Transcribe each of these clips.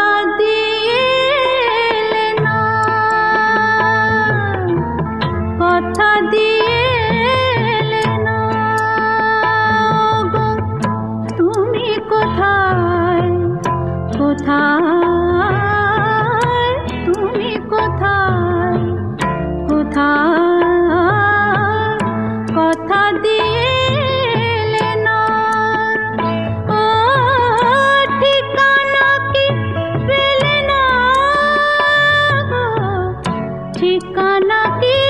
হাতে ठिकाना की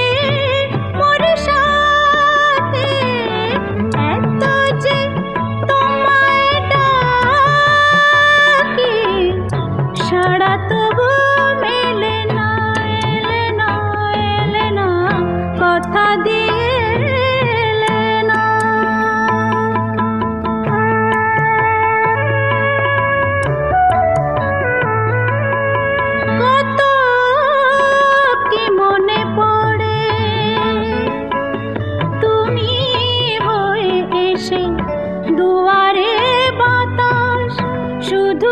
সারা তবু মেলে না এলে না এলে না কথা দিয়ে দুয়ারে বাতাস শুধু